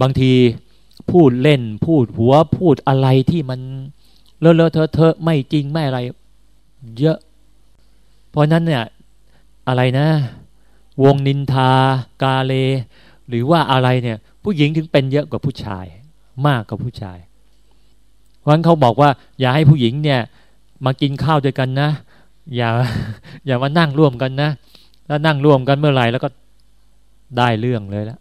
บางทีพูดเล่นพูดหัวพูดอะไรที่มันเลอะเลอะเทอะเทอะไม่จริงไม่อะไร เยอะ เพราะนั้นเนี่ยอะไรนะ วงนินทากาเล หรือว่าอะไรเนี่ย ผู้หญิงถึงเป็นเยอะกว่าผู้ชาย มากกว่าผู้ชาย เพราะนั้นเขาบอกว่า อย่าให้ผู้หญิงเนี่ย มากินข้าวด้วยกันนะ อย่า อย่ามานั่งร่วมกันนะแล้วนั่งร่วมกันเมื่อไหร่แล้วก็ได้เรื่องเลยและ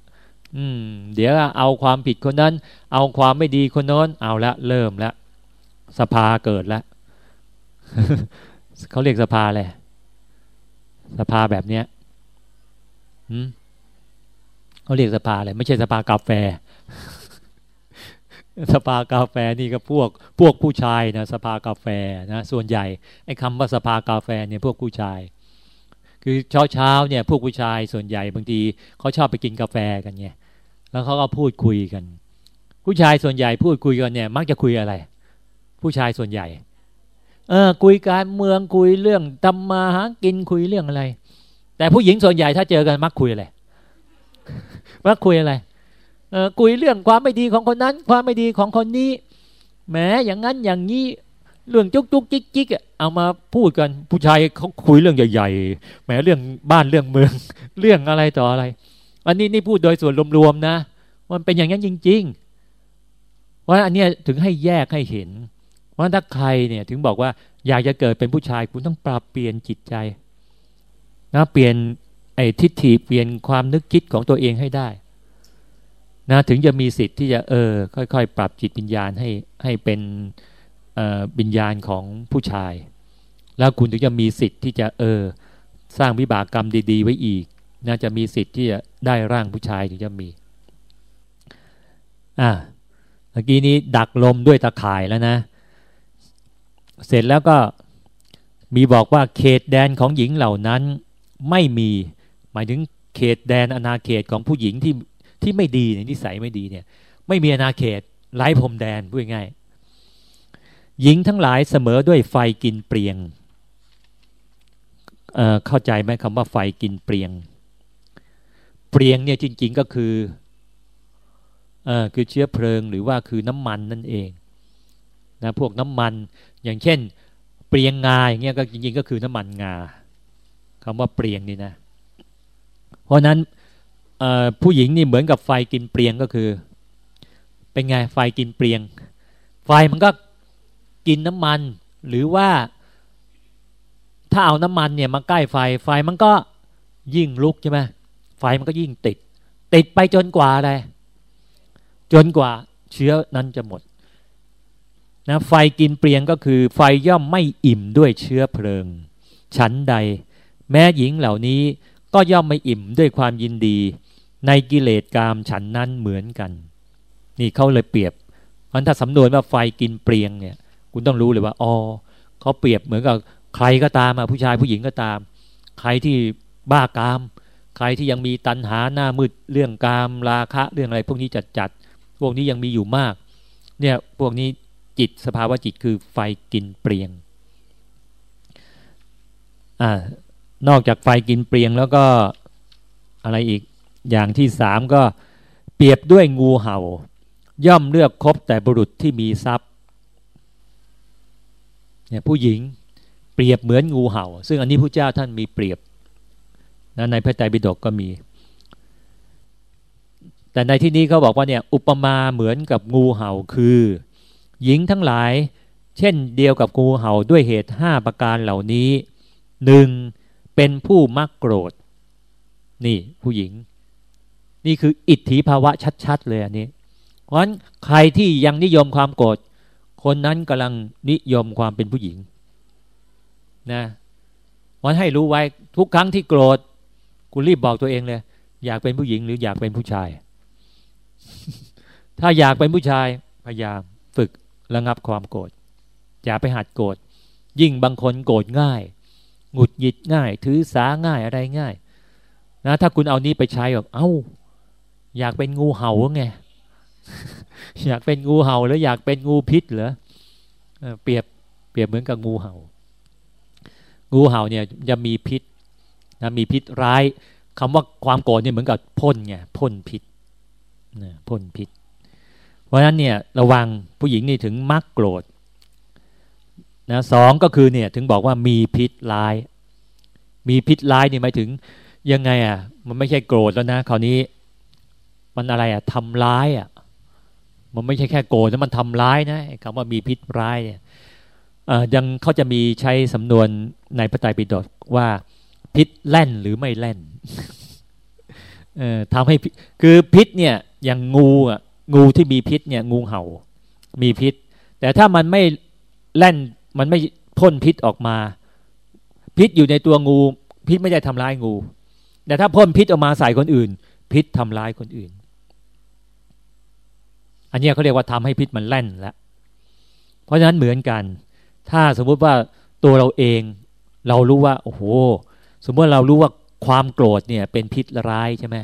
อืม เดี๋ยวเอาความผิดคนนั้น เอาความไม่ดีคนโน้น เอาละเริ่มละสภาเกิดแล้วเขาเรียกสภาอะไรสภาแบบเนี้ยเขาเรียกสภาอะไรไม่ใช่สภากาแฟ สภากาแฟนี่ก็พวกพวกผู้ชายนะสภากาแฟนะส่วนใหญ่ไอ้คำว่าสภากาแฟเนี่ยพวกผู้ชาย คือเช้าเช้าเนี่ยพวกผู้ชายส่วนใหญ่บางทีเขาชอบไปกินกาแฟกันไง แล้วเขาก็พูดคุยกัน ผู้ชายส่วนใหญ่พูดคุยกันเนี่ย มักจะคุยอะไร ผู้ชายส่วนใหญ่ เออ คุยการเมืองคุยเรื่องทำมาหากินคุยเรื่องอะไร แต่ผู้หญิงส่วนใหญ่ถ้าเจอกันมักคุยอะไรมักคุยอะไร เออคุยเรื่องความไม่ดีของคนนั้น ความไม่ดีของคนนี้แหมอย่างนั้นอย่างนี้เรื่องจุกจุกจิกจิกเอามาพูดกันผู้ชายเขาคุยเรื่องใหญ่ๆแหมเรื่องบ้านเรื่องเมือง เรื่องอะไรต่ออะไร อันนี้นี่พูดโดยส่วนรวมๆนะ มันเป็นอย่างนั้นจริง ๆ ว่าอันนี้ถึงให้แยกให้เห็น ว่าถ้าใครเนี่ยถึงบอกว่าอยากจะเกิดเป็นผู้ชายคุณต้องปรับเปลี่ยนจิตใจนะเปลี่ยนไอ้ทิฏฐิเปลี่ยนความนึกคิดของตัวเองให้ได้นะถึงจะมีสิทธิ์ที่จะเออค่อยๆ ปรับจิตวิญญาณให้ให้เป็นวิญญาณของผู้ชาย แล้วคุณถึงจะมีสิทธิ์ที่จะเออสร้างวิบากกรรมดี ๆ ไว้อีก น่าจะมีสิทธิ์ที่จะได้ร่างผู้ชายถึงจะมี อ่าเมื่อกี้นี้ดักลมด้วยตะข่ายแล้วนะ เสร็จแล้วก็มีบอกว่าเขตแดนของหญิงเหล่านั้นไม่มี หมายถึงเขตแดนอนาเขตของผู้หญิงที่ที่ไม่ดีเนี่ยนิสัยไม่ดีเนี่ย ไม่มีอนาเขตไร้พรมแดนพูดง่ายหญิงทั้งหลายเสมอด้วยไฟกินเปรียงเเข้าใจไหมคำว่าไฟกินเปรียง เปรียงเนี่ยจริง ๆก็คือออคือเชื้อเพลิงหรือว่าคือน้ำมันนั่นเองนะพวกน้ำมันอย่างเช่น เปรียงงาอย่างเงี้ยก็จริง ๆ ก็คือน้ำมันงาคำว่าเปรียงนี่นะ เพราะนั้นผู้หญิงนี่เหมือนกับไฟกินเปรียงก็คือ เป็นไงไฟกินเปรียง ไฟมันก็กินน้ำมัน หรือว่า ถ้าเอาน้ำมันเนี่ยมาใกล้ไฟไฟมันก็ยิ่งลุกใช่ไหม มันก็ยิ่งติด ติดไปจนกว่าอะไรจนกว่าเชื้อนั้นจะหมดนะไฟกินเปลียงก็คือ ไฟย่อมไม่อิ่มด้วยเชื้อเพลิงฉันใด แม้หญิงเหล่านี้ก็ย่อมไม่อิ่มด้วยความยินดี ในกิเลสกามฉันนั้นเหมือนกัน นี่เขาเลยเปรียบมันถ้าสำนวนว่าไฟกินเปลียงเนี่ย คุณต้องรู้เลยว่าอ๋อเขาเปรียบเหมือนกับใครก็ตามอะผู้ชายผู้หญิงก็ตาม ใครที่บ้ากาม ใครที่ยังมีตันหาหน้ามืดเรื่องกามราคะเรื่องอะไร พวกนี้จัดจัดพวกนี้ยังมีอยู่มาก เนี่ยพวกนี้จิตสภาวะจิตคือไฟกินเปลียงอ่านอกจากไฟกินเปลียงแล้วก็อะไรอีกอย่างที่สามก็เปรียบด้วยงูเห่า ย่อมเลือกคบแต่บุรุษที่มีทรัพย์เนี่ยผู้หญิงเปรียบเหมือนงูเห่า ซึ่งอันนี้พระเจ้าท่านมีเปรียบ นะในพระไตรปิฎกก็มี แต่ในที่นี้เขาบอกว่าเนี่ยอุปมาเหมือนกับงูเห่าคือ หญิงทั้งหลาย เช่นเดียวกับงูเห่าด้วยเหตุห้าประการเหล่านี้หนึ่งเป็นผู้มักโกรธ นี่ผู้หญิง นี่คืออิทธิภาวะชัดๆเลยอันนี้เพราะฉะนั้นใครที่ยังนิยมความโกรธคนนั้นกำลังนิยมความเป็นผู้หญิงนะวันให้รู้ไว้ทุกครั้งที่โกรธ คุณรีบบอกตัวเองเลย อยากเป็นผู้หญิงหรืออยากเป็นผู้ชาย ถ้าอยากเป็นผู้ชายพยายามฝึกระงับความโกรธอย่าไปหัดโกรธยิ่งบางคนโกรธง่ายหงุดหงิดง่าย ถือสาง่ายอะไรง่าย นะ ถ้าคุณเอานี้ไปใช้แบบเอา้า อยากเป็นงูเห่าไงอยากเป็นงูเห่าหรืออยากเป็นงูพิษเหรอเปรียบเปรียบเหมือนกับงูเห่า งูเห่าเนี่ยจะมีพิษ นะมีพิษร้ายคำว่าความโกรธเนี่ยเหมือนกับพ่นไงพ่นพิษพ่นพิษ เพราะฉะนั้นเนี่ยระวังผู้หญิงนี่ถึงมักโกรธนะสองก็คือเนี่ยถึงบอกว่ามีพิษร้าย มีพิษร้ายนี่หมายถึงยังไงอะมันไม่ใช่โกรธแล้วนะคราวนี้ มันอะไรอะทำร้ายอะมันไม่ใช่แค่โกรธแล้วมันทำร้ายนะคำว่ามีพิษร้ายเนี่ยยังเขาจะมีใช้สำนวนในพระไตรปิฎกว่า พิษแล่นหรือไม่แล่นเอ่อทำให้คือพิษเนี่ยอย่างงูอะงูที่มีพิษเนี่ยงูเห่า มีพิษ แต่ถ้ามันไม่แล่นมันไม่พ่นพิษออกมา พิษอยู่ในตัวงู พิษไม่ได้ทำร้ายงู แต่ถ้าพ่นพิษออกมาใส่คนอื่น พิษทำร้ายคนอื่น อันนี้เขาเรียกว่าทำให้พิษมันแล่นแล้วเพราะฉะนั้นเหมือนกัน ถ้าสมมติว่าตัวเราเอง เรารู้ว่า โอ้โห สมมติเรารู้ว่าความโกรธเนี่ยเป็นพิษร้ายใช่ไหม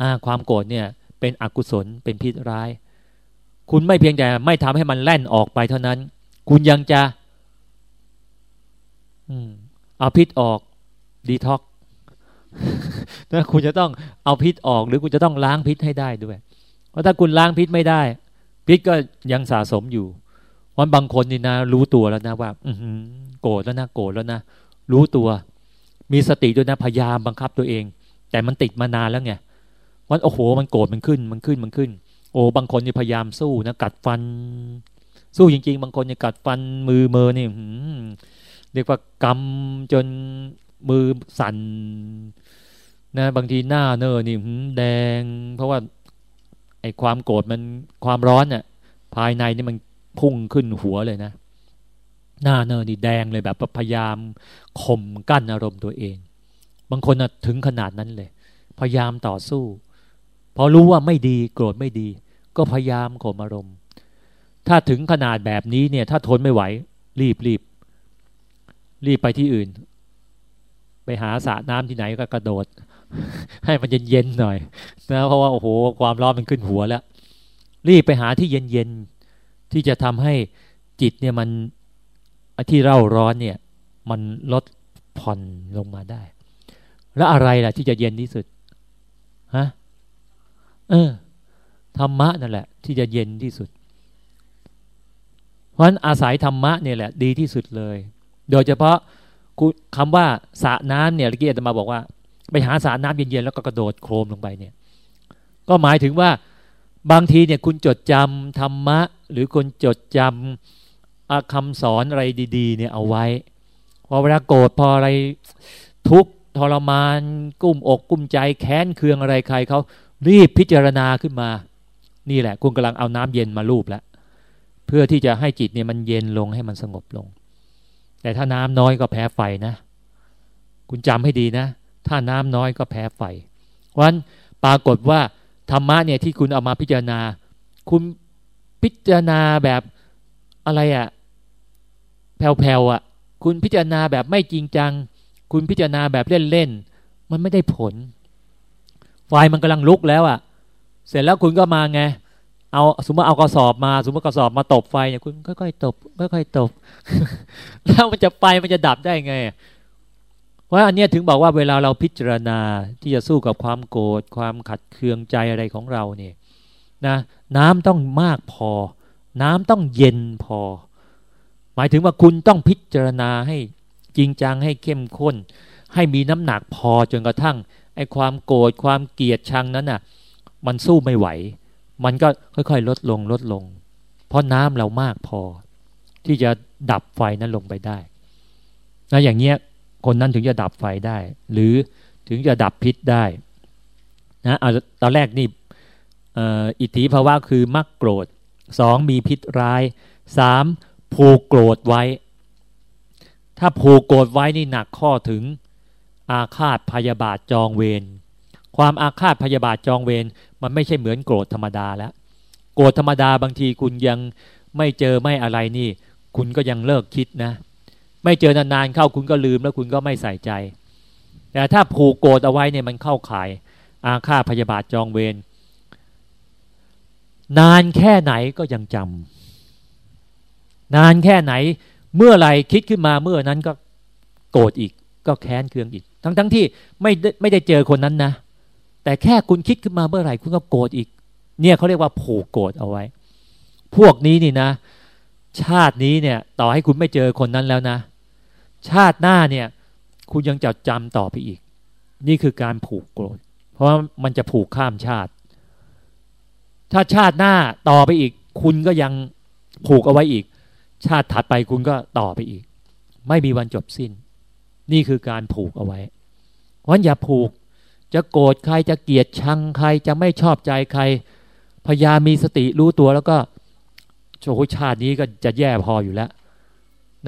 อ่าความโกรธเนี่ยเป็นอกุศลเป็นพิษร้าย คุณไม่เพียงแต่ไม่ทำให้มันแล่นออกไปเท่านั้น คุณยังจะ อืมเอาพิษออกดีท็อกนะคุณจะต้องเอาพิษออกหรือคุณจะต้องล้างพิษให้ได้ด้วย เพราะถ้าคุณล้างพิษไม่ได้ พิษก็ยังสะสมอยู่วันบางคนนี่นะ รู้ตัวแล้วนะว่า อืโกรธแล้วนะโกรธแล้วนะรู้ตัว มีสติด้วยนะพยายามบังคับตัวเอง แต่มันติดมานานแล้วไงวันโอ้โห มันโกรธมันขึ้นมันขึ้นมันขึ้น โอ้บางคนนี่พยายามสู้นะกัดฟัน สู้จริง ๆ บางคนนี่กัดฟันมือเมอนี่เรียกว่ากำจนมือสั่นนะบางทีหน้าเนอนี่แดง เพราะว่าไอ้ความโกรธมันความร้อนเนี่ยภายในนี่มันพุ่งขึ้นหัวเลยนะ หน้าเนอนี่แดงเลยแบบพยายามข่มกั้นอารมณ์ตัวเอง บางคนถึงขนาดนั้นเลย พยายามต่อสู้ พอรู้ว่าไม่ดีโกรธไม่ดี ก็พยายามข่มอารมณ์ ถ้าถึงขนาดแบบนี้เนี่ย ถ้าทนไม่ไหว รีบรีบรีบไปที่อื่น ไปหาสระน้ำที่ไหนก็กระโดด ให้มันเย็นๆหน่อยนะเพราะว่าโอ้โหความร้อนมันขึ้นหัวแล้ว รีบไปหาที่เย็นๆที่จะทำให้จิตเนี่ยมัน ที่เร่าร้อนเนี่ย มันลดผ่อนลงมาได้ แล้วอะไรล่ะที่จะเย็นที่สุดฮะเออธรรมะนั่นแหละ ที่จะเย็นที่สุด เพราะฉะนั้นอาศัยธรรมะเนี่ยแหละ ดีที่สุดเลย โดยเฉพาะคำว่าสระน้ำเนี่ยเมื่อกี้อาตมาบอกว่า ไปหาสระน้ำเย็นๆแล้วก็กระโดดโครมลงไปเนี่ย ก็หมายถึงว่าบางทีเนี่ยคุณจดจำธรรมะ หรือคนจดจำ คำสอนอะไรดีๆ เนี่ยเอาไว้พอเวลาโกรธพออะไรทุกทรมาน กุ้มอกกุ้มใจแค้นเคืองอะไรใครเขารีบพิจารณาขึ้นมา นี่แหละ คุณกำลังเอาน้ำเย็นมาลูบแล้วเพื่อที่จะให้จิตเนี่ยมันเย็นลงให้มันสงบลง แต่ถ้าน้ำน้อยก็แพ้ไฟนะ คุณจำให้ดีนะ ถ้าน้ำน้อยก็แพ้ไฟวันปรากฏว่าธรรมะเนี่ยที่คุณเอามาพิจารณา คุณพิจารณาแบบอะไรอะ่ะ แผ่วๆอะ คุณพิจารณาแบบไม่จริงจัง คุณพิจารณาแบบเล่นๆ มันไม่ได้ผล ไฟมันกำลังลุกแล้วอะ เสร็จแล้วคุณก็มาไง เอาสมมติเอากระสอบมา สมมติกระสอบมาตบไฟเนี่ยคุณค่อยๆตบค่อยๆตบ แล้วมันจะไฟมันจะดับได้ไงเพราะอันนี้ถึงบอกว่าเวลาเราพิจารณาที่จะสู้กับความโกรธความขัดเคืองใจอะไรของเราเนี่ยนะน้ำต้องมากพอ น้ำต้องเย็นพอ มายถึงว่าคุณต้องพิจารณาให้จริงจังให้เข้มข้น ให้มีน้ำหนักพอจนกระทั่งไอ้ความโกรธความเกลียดชังนั้นน่ะ มันสู้ไม่ไหว มันก็ค่อยๆ ลดลงลดลง เพราะน้ำเรามากพอ ที่จะดับไฟนั้นลงไปได้นะอย่างเงี้ยคนนั้นถึงจะดับไฟได้ หรือถึงจะดับพิษได้นะเอาตอนแรกนี่อิทธิภาวะคือมักโกรธสองมีพิษร้ายสาม ผูกโกรธไว้ ถ้าผูกโกรธไว้นี่หนักข้อถึง อาฆาตพยาบาทจองเวร ความอาฆาตพยาบาทจองเวรมันไม่ใช่เหมือนโกรธธรรมดาแล้ว โกรธธรรมดาบางทีคุณยังไม่เจอไม่อะไรนี่ คุณก็ยังเลิกคิดนะ ไม่เจอนานๆเข้าคุณก็ลืมแล้วคุณก็ไม่ใส่ใจ แต่ถ้าผูกโกรธเอาไว้เนี่ยมันเข้าข่าย อาฆาตพยาบาทจองเวรนานแค่ไหนก็ยังจำ นานแค่ไหน เมื่อไรคิดขึ้นมาเมื่อนั้นก็โกรธอีก ก็แค้นเคืองอีก ทั้งทั้งที่ไม่ไม่ได้เจอคนนั้นนะ แต่แค่คุณคิดขึ้นมาเมื่อไหร่คุณก็โกรธอีก เนี่ยเขาเรียกว่าผูกโกรธเอาไว้ พวกนี้นี่นะ ชาตินี้เนี่ย ต่อให้คุณไม่เจอคนนั้นแล้วนะ ชาติหน้าเนี่ย คุณยังจะจำต่อไปอีก นี่คือการผูกโกรธ เพราะมันจะผูกข้ามชาติ ถ้าชาติหน้าต่อไปอีก คุณก็ยังผูกเอาไว้อีก ชาติถัดไปคุณก็ต่อไปอีก ไม่มีวันจบสิ้น นี่คือการผูกเอาไว้เพราะอย่าผูก จะโกรธใครจะเกลียดชังใครจะไม่ชอบใจใคร พยายามมีสติรู้ตัวแล้วก็โชชาตินี้ก็จะแย่พออยู่แล้ว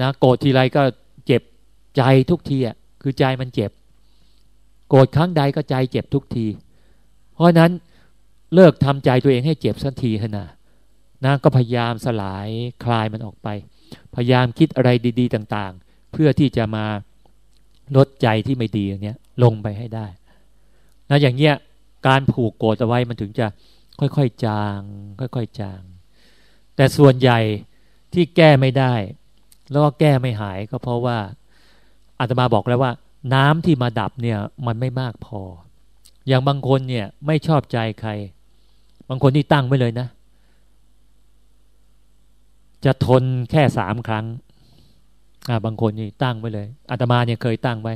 นะโกรธทีไรก็เจ็บใจทุกทีอะคือใจมันเจ็บ โกรธครั้งใดก็ใจเจ็บทุกที เพราะนั้นเลิกทำใจตัวเองให้เจ็บสักทีเถอะนะ นะก็พยายามสลายคลายมันออกไป พยายามคิดอะไรดี ๆ ต่างๆ เพื่อที่จะมาลดใจที่ไม่ดีอย่างเนี้ยลงไปให้ได้นะอย่างเงี้ยการผูกโกรธเอาไว้มันถึงจะค่อยๆจาง ค่อยๆจาง แต่ส่วนใหญ่ที่แก้ไม่ได้ แล้วก็แก้ไม่หายก็เพราะว่าอาตมาบอกแล้วว่า น้ำที่มาดับเนี่ยมันไม่มากพอ อย่างบางคนเนี่ยไม่ชอบใจใคร บางคนที่ตั้งไว้เลยนะ จะทนแค่สามครั้งอ่าบางคนนี่ตั้งไว้เลยอาตมาเนี่ยเคยตั้งไว้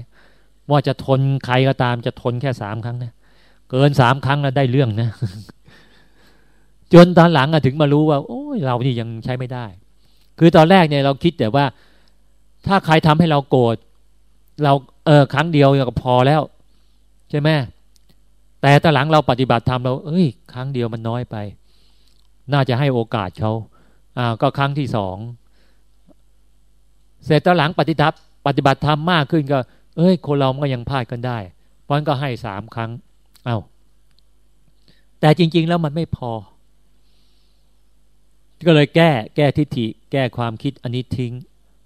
ว่าจะทนใครก็ตาม จะทนแค่สามครั้งนะเกินสามครั้งแล้วได้เรื่องนะ จนตอนหลังอะถึงมารู้ว่า โอ้ยเรานี่ยังใช้ไม่ได้ คือตอนแรกเนี่ยเราคิดแต่ว่า ถ้าใครทำให้เราโกรธเราเออครั้งเดียวก็พอแล้ว ใช่ไหมแต่ตอนหลังเราปฏิบัติธรรมเรา เอ้ย ครั้งเดียวมันน้อยไป น่าจะให้โอกาสเขา อ่าก็ครั้งที่สองเสร็จตอนหลังปฏิบัติปฏิบัติธรรมมากขึ้นก็ เอ้ย คนเราก็ยังพลาดกันได้ เพราะนั้นก็ให้สามครั้ง เอา้าแต่จริง ๆ แล้วมันไม่พอ ก็เลยแก้แก้ทิฏฐิ แก้ความคิดอันนี้ทิ้ง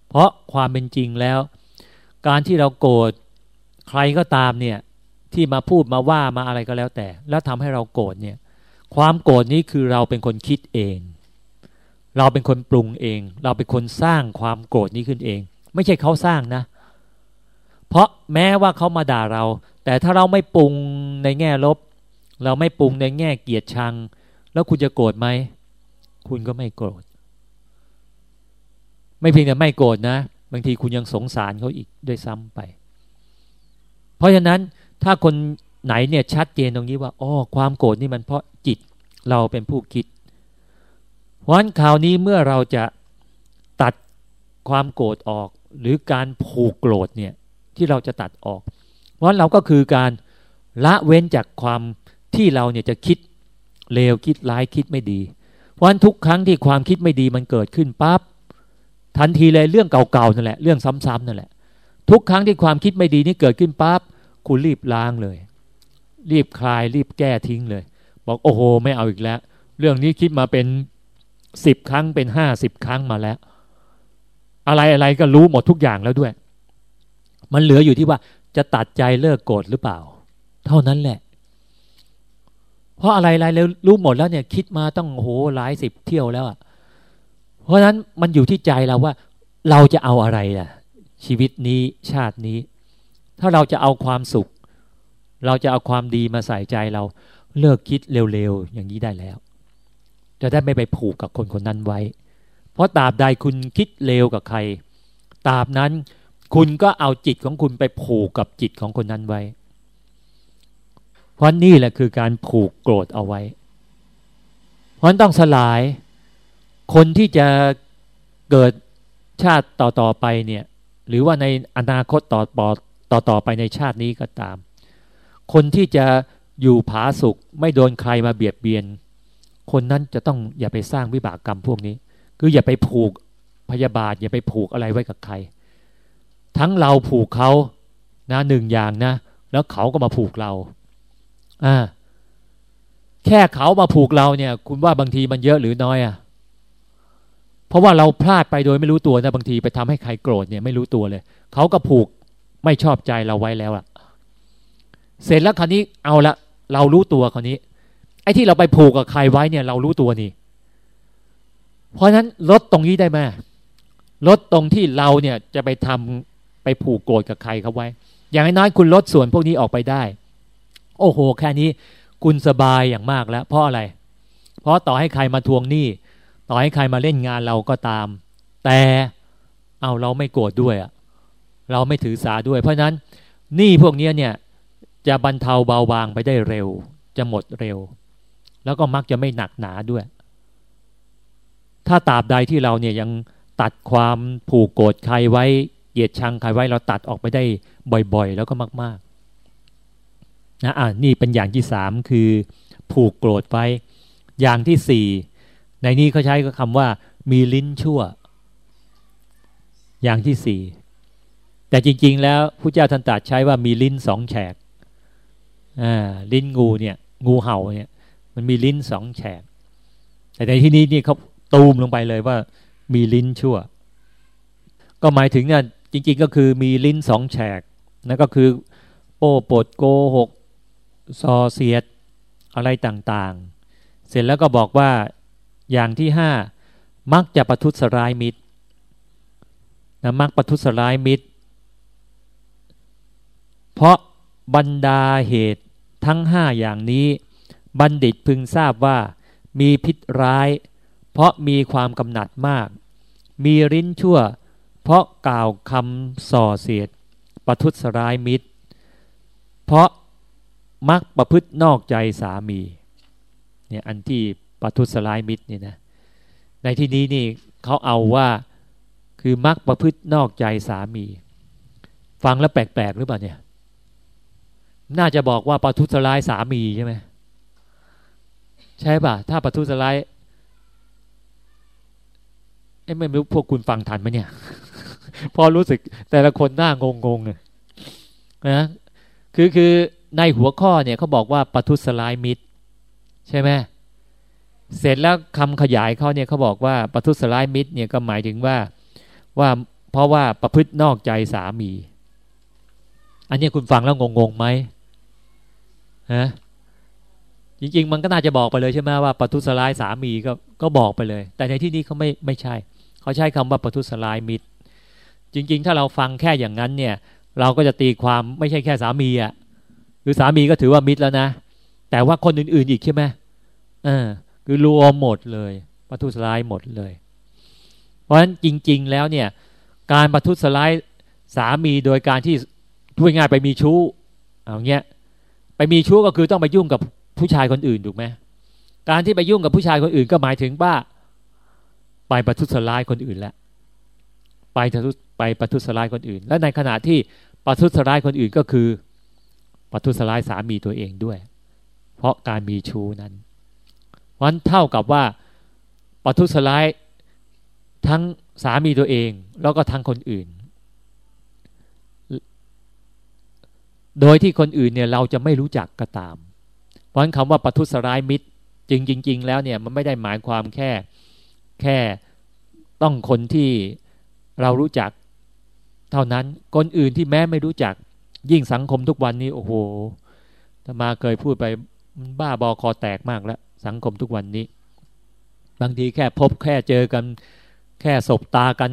เพราะความเป็นจริงแล้ว การที่เราโกรธใครก็ตามเนี่ย ที่มาพูดมาว่ามาอะไรก็แล้วแต่ แล้วทำให้เราโกรธเนี่ย ความโกรธนี้คือเราเป็นคนคิดเอง เราเป็นคนปรุงเอง เราเป็นคนสร้างความโกรธนี้ขึ้นเอง ไม่ใช่เขาสร้างนะ เพราะแม้ว่าเขามาด่าเรา แต่ถ้าเราไม่ปรุงในแง่ลบ เราไม่ปรุงในแง่เกียดชัง แล้วคุณจะโกรธไหมคุณก็ไม่โกรธ ไม่เพียงแต่ไม่โกรธนะ บางทีคุณยังสงสารเขาอีกด้วยซ้ำไป เพราะฉะนั้นถ้าคนไหนเนี่ยชัดเจนตรงนี้ว่าอ๋อความโกรธนี่มันเพราะจิตเราเป็นผู้คิด เพราะฉะนั้นคราวนี้เมื่อเราจะตัดความโกรธออก หรือการผูกโกรธเนี่ยที่เราจะตัดออก เพราะเราก็คือการละเว้นจากความที่เราเนี่ยจะคิดเลวคิดร้ายคิดไม่ดีเพราะฉะนั้นทุกครั้งที่ความคิดไม่ดีมันเกิดขึ้นปั๊บทันทีเลยเรื่องเก่าๆนั่นแหละเรื่องซ้ำๆนั่นแหละ ทุกครั้งที่ความคิดไม่ดีนี่เกิดขึ้นปั๊บคุณรีบล้างเลย รีบคลายรีบแก้ทิ้งเลย บอกโอ้โห ไม่เอาอีกแล้ว เรื่องนี้คิดมาเป็น สิบครั้งเป็นห้าสิบครั้งมาแล้ว อะไรอะไรก็รู้หมดทุกอย่างแล้วด้วย มันเหลืออยู่ที่ว่าจะตัดใจเลิกโกรธหรือเปล่า เท่านั้นแหละ เพราะอะไรอะไรแล้วรู้หมดแล้วเนี่ย คิดมาต้องโหหลายสิบเที่ยวแล้วอะเพราะฉะนั้นมันอยู่ที่ใจเราว่า เราจะเอาอะไรล่ะ ชีวิตนี้ชาตินี้ ถ้าเราจะเอาความสุข เราจะเอาความดีมาใส่ใจเรา เลิกคิดเร็วๆอย่างนี้ได้แล้ว จะได้ไม่ไปผูกกับคนคนนั้นไว้ เพราะตราบใดคุณคิดเร็วกับใครตราบนั้นคุณก็เอาจิตของคุณไปผูกกับจิตของคนนั้นไว้ เพราะนี่แหละคือการผูกโกรธเอาไว้ เพราะต้องสลาย คนที่จะเกิดชาติต่อต่อไปเนี่ย หรือว่าในอนาคตต่อต่อต่อต่อไปในชาตินี้ก็ตาม คนที่จะอยู่ผาสุขไม่โดนใครมาเบียดเบียน คนนั้นจะต้องอย่าไปสร้างวิบากกรรมพวกนี้ คืออย่าไปผูกพยาบาท อย่าไปผูกอะไรไว้กับใคร ทั้งเราผูกเขานะหนึ่งอย่างนะ แล้วเขาก็มาผูกเราอ่าแค่เขามาผูกเราเนี่ย คุณว่าบางทีมันเยอะหรือน้อยอะ่ะเพราะว่าเราพลาดไปโดยไม่รู้ตัวนะบางทีไปทำให้ใครโกรธเนี่ยไม่รู้ตัวเลย เขาก็ผูกไม่ชอบใจเราไว้แล้วอะเสร็จแล้วคราวนี้เอาละเรารู้ตัวคราวนี้ ไอ้ที่เราไปผูกกับใครไว้เนี่ย เรารู้ตัวนี่ เพราะฉะนั้นลดตรงนี้ได้ไหมลดตรงที่เราเนี่ยจะไปทำไปผูกโกรธกับใครเขาไว้ อย่างน้อยคุณลดส่วนพวกนี้ออกไปได้ โอ้โห แค่นี้คุณสบายอย่างมากแล้ว เพราะอะไร เพราะต่อให้ใครมาทวงหนี้ต่อให้ใครมาเล่นงานเราก็ตาม แต่เอาเราไม่โกรธด้วยอะเราไม่ถือสาด้วย เพราะนั้นหนี้พวกนี้เนี่ยจะบรรเทาเบาบางไปได้เร็ว จะหมดเร็ว แล้วก็มักจะไม่หนักหนาด้วย ถ้าตราบใดที่เราเนี่ยยังตัดความผูกโกรธใครไว้เกลียดชังใครไว้เราตัดออกไปได้บ่อยๆ แล้วก็มากๆนะอ่านี่เป็นอย่างที่สามคือ ผูกโกรธไว้ อย่างที่สี่ในนี้เขาใช้คำว่า มีลิ้นชั่ว อย่างที่สี่แต่จริง ๆ แล้วผู้เจ้าท่านตรัสใช้ว่ามีลิ้นสองแฉกอ่าลิ้นงูเนี่ย งูเห่าเนี่ย มันมีลิ้นสองแฉก แต่ในที่นี้นี่เขาตูมลงไปเลยว่ามีลิ้นชั่ว ก็หมายถึงเนี่ยจริง ๆ ก็คือมีลิ้นสองแฉกนั่นก็คือ โป้ปดโกหกซอเสียดอะไรต่างๆ เสร็จแล้วก็บอกว่าอย่างที่ห้ามักจะประทุษร้ายมิตรนะมักประทุษร้ายมิตร เพราะบรรดาเหตุทั้งห้าอย่างนี้ บัณฑิตพึงทราบว่า มีพิษร้าย เพราะมีความกำหนัดมาก มีริ้นชั่ว เพราะกล่าวคำส่อเสียดประทุษร้ายมิตร เพราะมักประพฤตินอกใจสามีเนี่ยอันที่ปัทุสลายมิตรนี่นะในที่นี้นี่เขาเอาว่าคือมักประพฤตินอกใจสามี ฟังแล้วแปลกๆหรือเปล่าเนี่ย น่าจะบอกว่าปัทุสลายสามีใช่ไหม ใช่ป่ะ ถ้าปัทุสลายไอ้ไม่รู้พวกคุณฟังทันไหมเนี่ย พอรู้สึกแต่ละคนหน้างงๆเลยนะคือคือในหัวข้อเนี่ยเขาบอกว่าปัทุสลายมิตร ใช่ไหมเสร็จแล้วคำขยายเขาเนี่ยเขาบอกว่าประทุษร้ายมิตรเนี่ยก็หมายถึงว่าว่าเพราะว่าประพฤตินอกใจสามี อันนี้คุณฟังแล้วงงๆไหมฮะ จริงๆ มันก็น่าจะบอกไปเลยใช่ไหมว่าปทุษร้ายสามีก็ก็บอกไปเลย แต่ในที่นี้เขาไม่ไม่ใช่ เขาใช้คำว่าปทุษร้ายมิตร จริง ๆ ถ้าเราฟังแค่อย่างนั้นเนี่ย เราก็จะตีความไม่ใช่แค่สามีอะคือสามีก็ถือว่ามิตรแล้วนะ แต่ว่าคนอื่นๆอีกใช่ไหมอ่าคือรวมหมดเลยปทุษร้ายหมดเลย เพราะฉะนั้นจริง ๆ แล้วเนี่ย การปทุษร้ายสามีโดยการที่ทุยง่ายไปมีชู้เอาเงี้ยไปมีชู้ก็คือต้องไปยุ่งกับ ผู้ชายคนอื่นถูกไหมการที่ไปยุ่งกับผู้ชายคนอื่น ก็หมายถึงว่าไปประทุษร้ายคนอื่นแล้วไปไปประทุษร้ายคนอื่น และในขณะที่ประทุษร้ายคนอื่นก็คือประทุษร้ายสามีตัวเองด้วย เพราะการมีชู้นั้นวันเท่ากับว่าปัทุสลายทั้งสามีตัวเองแล้วก็ทั้งคนอื่น โดยที่คนอื่นเนี่ยเราจะไม่รู้จักก็ตาม เพราะะคำว่าปัทุสลายมิตรจริงจริงแล้วเนี่ยมันไม่ได้หมายความแค่แค่ต้องคนที่เรารู้จักเท่านั้นคนอื่นที่แม้ไม่รู้จักยิ่งสังคมทุกวันนี้โอ้โหถ้ามาเคยพูดไปบ้าบอคอแตกมากแล้ว สังคมทุกวันนี้ บางทีแค่พบแค่เจอกัน แค่สบตากัน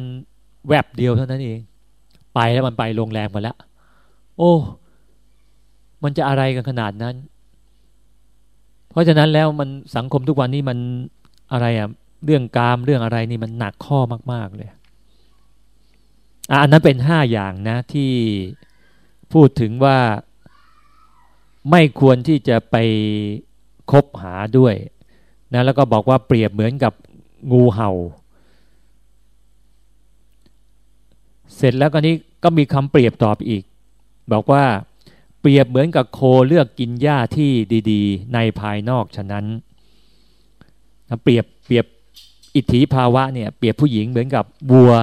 แวบเดียวเท่านั้นเอง ไปแล้วมันไปโรงแรมมาแล้ว โอ้ มันจะอะไรกันขนาดนั้น ราะฉะนั้นแล้วมันสังคมทุกวันนี้มันอะไรอะเรื่องกามเรื่องอะไรนี่มันหนักข้อมาก ๆ เลยอันนั้นเป็นห้าอย่างนะที่พูดถึงว่าไม่ควรที่จะไปคบหาด้วยนะแล้วก็บอกว่าเปรียบเหมือนกับงูเห่า เสร็จแล้วก็นี้ก็มีคำเปรียบตอบอีก บอกว่า เปรียบเหมือนกับโคเลือกกินหญ้าที่ดีๆ ในภายนอกฉะนั้นเปรียบเปรียบอิทธิภาวะเนี่ยเปรียบผู้หญิงเหมือนกับวัว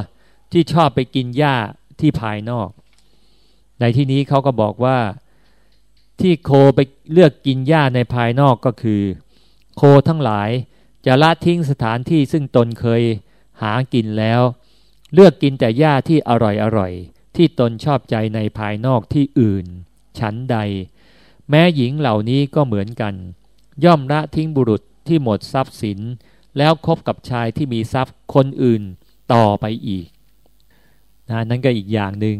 ที่ชอบไปกินหญ้าที่ภายนอก ในที่นี้เขาก็บอกว่าที่โคไปเลือกกินหญ้าในภายนอกก็คือ โคทั้งหลายจะละทิ้งสถานที่ซึ่งตนเคยหากินแล้ว เลือกกินแต่หญ้าที่อร่อยอร่อยที่ตนชอบใจในภายนอกที่อื่น ชั้นใด แม้หญิงเหล่านี้ก็เหมือนกัน ย่อมละทิ้งบุรุษที่หมดทรัพย์สิน แล้วคบกับชายที่มีทรัพย์คนอื่นต่อไปอีกนะนั่นก็อีกอย่างหนึ่ง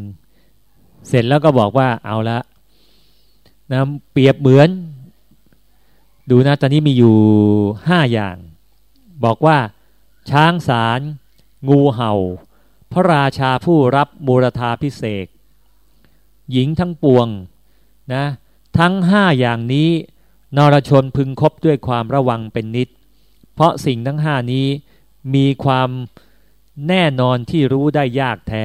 เสร็จแล้วก็บอกว่าเอาละนะเปรียบเหมือน ดูนะตอนนี้มีอยู่ห้าอย่าง บอกว่า ช้างสาร งูเห่า พระราชาผู้รับบูรธาพิเศษ หญิงทั้งปวง นะทั้งห้าอย่างนี้นรชนพึงคบด้วยความระวังเป็นนิด เพราะสิ่งทั้งห้านี้มีความแน่นอนที่รู้ได้ยากแท้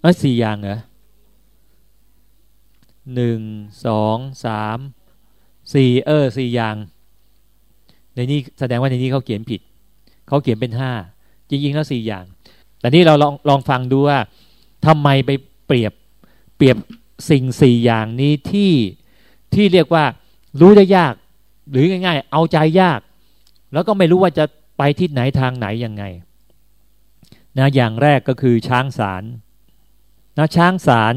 เออสี่อย่างเหรอหนึ่งสองสามสี่เออสี่อย่าง ในนี้แสดงว่าในนี้เขาเขียนผิด เขาเขียนเป็นห้าจริงๆแล้วสี่อย่าง แต่นี้เราลองลองฟังดูว่าทำไมไปเปรียบ เปรียบสิ่งสี่อย่างนี้ที่ที่เรียกว่ารู้ได้ยาก หรือง่าย ๆ เอาใจยาก แล้วก็ไม่รู้ว่าจะไปทิศไหนทางไหนยังไงนะอย่างแรกก็คือช้างสารนะช้างสาร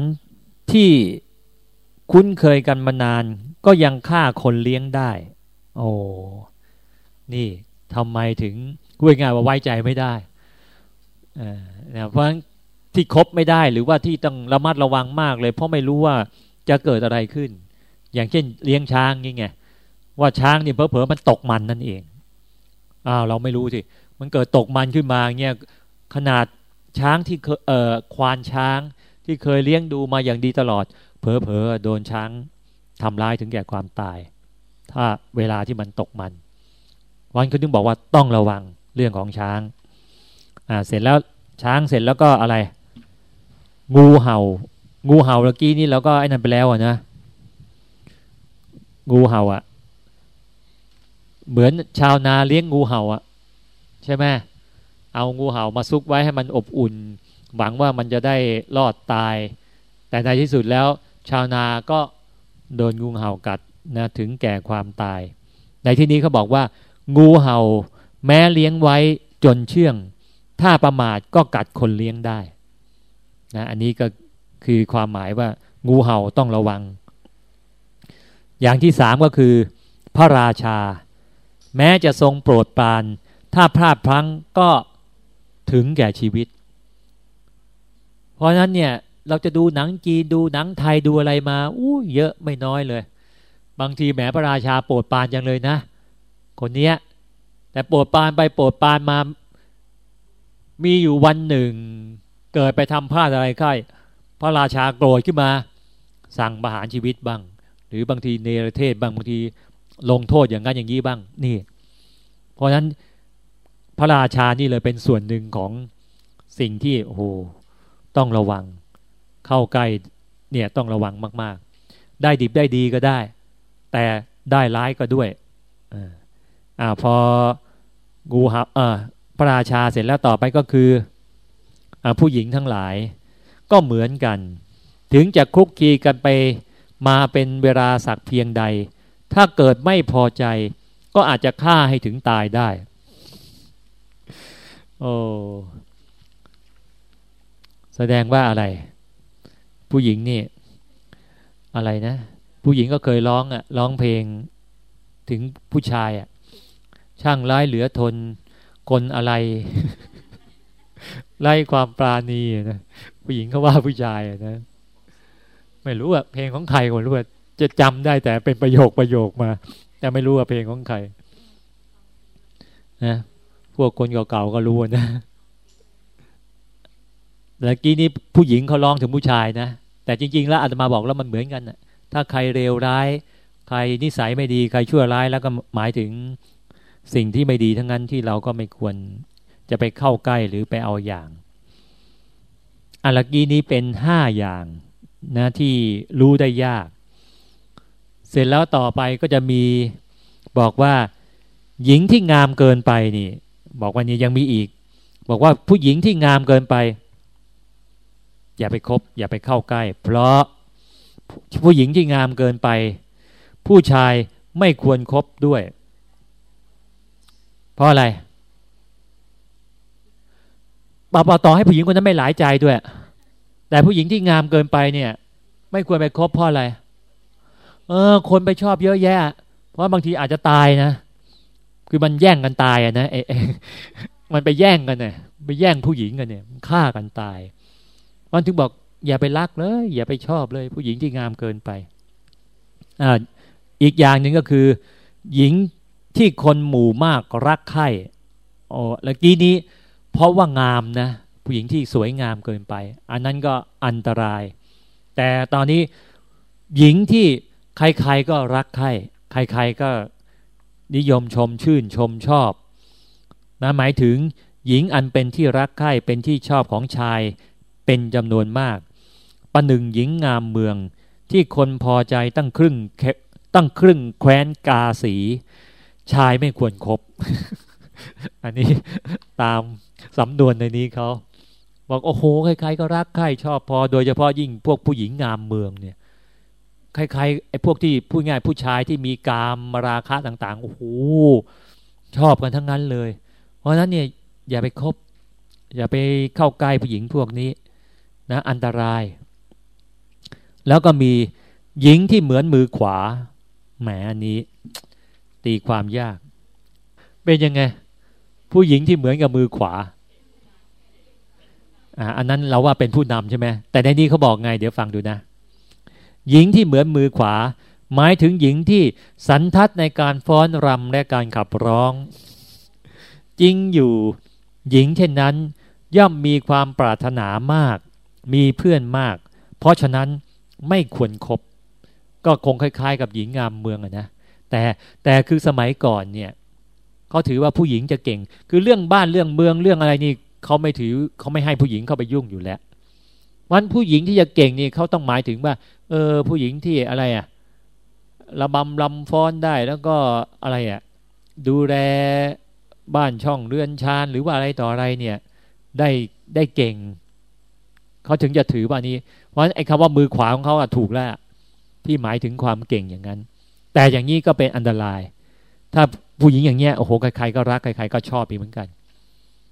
ที่คุ้นเคยกันมานาน ก็ยังฆ่าคนเลี้ยงได้ โอ้นี่ทำไมถึงพูดง่ายว่าไว้ใจไม่ได้นะเพราะ ที่คบไม่ได้หรือว่าที่ต้องระมัดระวังมากเลย เพราะไม่รู้ว่าจะเกิดอะไรขึ้น อย่างเช่น เลี้ยงช้างนี่ไงว่าช้างเนี่ยเพอเพอมันตกมันนั่นเองอ้าวเราไม่รู้สิมันเกิดตกมันขึ้นมาเงี้ยขนาดช้างที่เอ่อควานช้างที่เคยเลี้ยงดูมาอย่างดีตลอดเพอเพอโดนช้างทำร้ายถึงแก่ความตาย ถ้าเวลาที่มันตกมันวันเขาถึงบอกว่าต้องระวังเรื่องของช้างอ่าเสร็จแล้วช้างเสร็จแล้วก็อะไร งูเห่า งูเห่าเมื่อกี้นี่เราก็ไอ้นั่นไปแล้วนะ งูเห่าอะ เหมือนชาวนาเลี้ยงงูเห่าอะ ใช่ไหมเอางูเห่ามาซุกไว้ให้มันอบอุ่น หวังว่ามันจะได้รอดตาย แต่ในที่สุดแล้ว ชาวนาก็โดนงูเห่ากัดนะถึงแก่ความตาย ในที่นี้เขาบอกว่า งูเห่า แม้เลี้ยงไว้จนเชื่อง ถ้าประมาทก็กัดคนเลี้ยงได้ นะอันนี้ก็คือความหมายว่างูเห่าต้องระวัง อย่างที่สามก็คือ พระราชา แม้จะทรงโปรดปราน ถ้าพลาดพลั้งก็ถึงแก่ชีวิต เพราะนั้นเนี่ยเราจะดูหนังจีนดูหนังไทยดูอะไรมาอู้เยอะไม่น้อยเลย บางทีแหมพระราชาโปรดปรานจังเลยนะ คนเนี้ยแต่โปรดปรานไปโปรดปรานมามีอยู่วันหนึ่ง เกิดไปทำพลาดอะไรค่อยพระราชาโกรธขึ้นมา สั่งประหารชีวิตบ้าง หรือบางทีเนรเทศบ้างบางทีลงโทษอย่างนั้นอย่างนี้บ้างนี่ เพราะฉะนั้นพระราชานี่เลยเป็นส่วนหนึ่งของสิ่งที่โอ้โหต้องระวัง เข้าใกล้เนี่ยต้องระวังมาก ๆ ได้ดิบได้ดีก็ได้ แต่ได้ร้ายก็ด้วยอ่าพอกูหับเออพระราชาเสร็จแล้วต่อไปก็คือ ผู้หญิงทั้งหลาย ก็เหมือนกัน ถึงจะคลุกคีกันไปมาเป็นเวลาสักเพียงใด ถ้าเกิดไม่พอใจ ก็อาจจะฆ่าให้ถึงตายได้ โอ้แสดงว่าอะไร ผู้หญิงนี่ อะไรนะ ผู้หญิงก็เคยร้องอะร้องเพลงถึงผู้ชายอะช่างร้ายเหลือทนคนอะไร ไล่ความปราณีนะผู้หญิงเขาว่าผู้ชายนะ ไม่รู้อะเพลงของใครคนรู้ว่าจะจำได้แต่เป็นประโยคประโยคมา แต่ไม่รู้ว่าเพลงของใครนะพวกคนเก่าๆก็รู้นะแต่กี้นี้ผู้หญิงเขาร้องถึงผู้ชายนะแต่จริง ๆ แล้วอาตมาบอกแล้วมันเหมือนกันนะถ้าใครเลวร้าย ใครนิสัยไม่ดี ใครชั่วร้ายแล้วก็หมายถึงสิ่งที่ไม่ดีทั้งนั้นที่เราก็ไม่ควร จะไปเข้าใกล้หรือไปเอาอย่างอัลักี้นี้เป็นห้าอย่างนะที่รู้ได้ยาก เสร็จแล้วต่อไปก็จะมีบอกว่า หญิงที่งามเกินไปนี่ บอกว่านี้ยังมีอีก บอกว่าผู้หญิงที่งามเกินไป อย่าไปคบ อย่าไปเข้าใกล้ เพราะผู้หญิงที่งามเกินไป ผู้ชายไม่ควรครบด้วย เพราะอะไร ปาปาต่อให้ผู้หญิงคนนั้นไม่หลายใจด้วย แต่ผู้หญิงที่งามเกินไปเนี่ย ไม่ควรไปคบเพราะอะไร เออ คนไปชอบเยอะแยะ เพราะบางทีอาจจะตายนะ คือมันแย่งกันตายอะนะเอมันไปแย่งกันเนี่ยไปแย่งผู้หญิงกันเนี่ยฆ่ากันตาย มันถึงบอกอย่าไปรักเลย อย่าไปชอบเลย ผู้หญิงที่งามเกินไปอ่าอีกอย่างหนึ่งก็คือ หญิงที่คนหมู่มากรักใคร่โอ้แล้วกี้นี้ เพราะว่างามนะ ผู้หญิงที่สวยงามเกินไป อันนั้นก็อันตราย แต่ตอนนี้หญิงที่ใครๆก็รักใครใครๆก็นิยมชมชื่นชมชอบนะหมายถึงหญิงอันเป็นที่รักใคร่เป็นที่ชอบของชายเป็นจำนวนมาก ประหนึ่งหญิงงามเมืองที่คนพอใจตั้งครึ่งตั้งครึ่งแคว้นกาสี ชายไม่ควรครบ อันนี้ตาม สำนวนในนี้เขาบอกโอ้โหใครๆก็รักใครชอบพอ โดยเฉพาะยิ่งพวกผู้หญิงงามเมืองเนี่ยใครๆไอ้พวกที่พูดง่ายผู้ชายที่มีกามมาราคะต่าง ๆ โอ้โหชอบกันทั้งนั้นเลย เพราะฉะนั้นเนี่ยอย่าไปคบ อย่าไปเข้าใกล้ผู้หญิงพวกนี้นะอันตราย แล้วก็มีหญิงที่เหมือนมือขวาแหมอันนี้ ตีความยาก เป็นยังไง ผู้หญิงที่เหมือนกับมือขวาอันนั้นเราว่าเป็นผู้นำใช่ไหมแต่ในนี้เขาบอกไง เดี๋ยวฟังดูนะ หญิงที่เหมือนมือขวา หมายถึงหญิงที่สันทัดในการฟ้อนรำและการขับร้อง จริงอยู่หญิงเช่นนั้น ย่อมมีความปรารถนามาก มีเพื่อนมาก เพราะฉะนั้นไม่ควรครบก็คงคล้าย ๆ กับหญิงงามเมืองอะนะแต่แต่คือสมัยก่อนเนี่ย เขาถือว่าผู้หญิงจะเก่ง คือเรื่องบ้านเรื่องเมืองเรื่องอะไรนี่เขาไม่ถือเขาไม่ให้ผู้หญิงเข้าไปยุ่งอยู่แล้ววันผู้หญิงที่จะเก่งนี่เขาต้องหมายถึงว่า เออ ผู้หญิงที่อะไรอะระบำลำฟ้อนได้แล้วก็อะไรอะดูแลบ้านช่องเรือนชานหรือว่าอะไรต่ออะไรเนี่ย ได้ได้เก่งเขาถึงจะถือว่านี้ เพราะไอ้คำว่ามือขวาของเขาอะถูกแล้วที่หมายถึงความเก่งอย่างนั้น แต่อย่างนี้ก็เป็นอันตราย ถ้าผู้หญิงอย่างเงี้ยโอ้โหใครๆก็รักใครๆก็ชอบอีกเหมือนกัน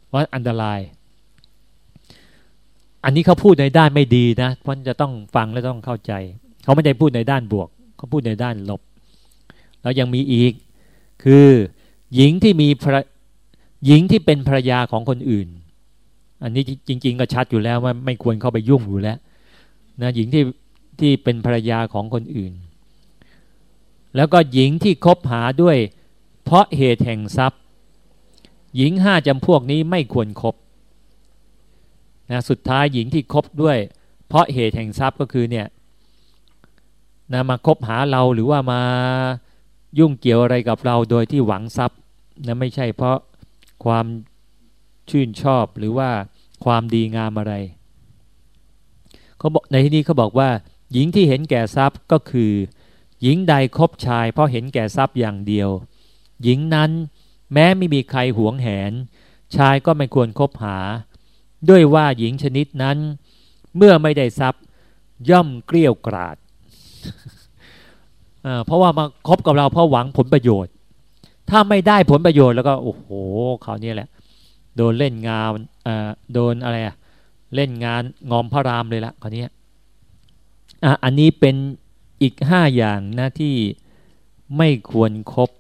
เพราอันตราย อันนี้เขาพูดในด้านไม่ดีนะเพราะจะต้องฟังและต้องเข้าใจ เขาไม่ได้พูดในด้านบวก เขาพูดในด้านลบ แล้วยังมีอีก คือหญิงที่มีพระหญิงที่เป็นภรรยาของคนอื่น อันนี้จริง ๆ ก็ชัดอยู่แล้วว่าไม่ควรเข้าไปยุ่งอยู่แล้วนะหญิงที่ที่เป็นภรรยาของคนอื่น แล้วก็หญิงที่คบหาด้วย เพราะเหตุแห่งทรัพย์ หญิงห้าจำพวกนี้ไม่ควรครบนะสุดท้ายหญิงที่คบด้วย เพราะเหตุแห่งทรัพย์ก็คือเนี่ยนะมาคบหาเราหรือว่ามายุ่งเกี่ยวอะไรกับเราโดยที่หวังทรัพย์นะไม่ใช่เพราะความชื่นชอบหรือว่าความดีงามอะไรเขาบอกในที่นี้เขาบอกว่า หญิงที่เห็นแก่ทรัพย์ก็คือ หญิงใดคบชาย เพราะเห็นแก่ทรัพย์อย่างเดียว หญิงนั้นแม้ไม่มีใครหวงแหน ชายก็ไม่ควรคบหา ด้วยว่าหญิงชนิดนั้น เมื่อไม่ได้ทรัพย์ย่อมเกลี้ยวกราดเพราะว่ามาคบกับเราเพราะหวังผลประโยชน์ ถ้าไม่ได้ผลประโยชน์แล้วก็โอ้โหเขาเนี่ยแหละ โดนเล่นงานโดนอะไรอะเล่นงานงอมพระรามเลยละคนนี้อะอันนี้เป็นอีกห้าอย่างนะที่ไม่ควรครบ